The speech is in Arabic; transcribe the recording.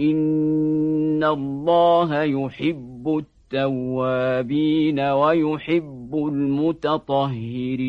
إن الله يحب التوابين ويحب المتطهرين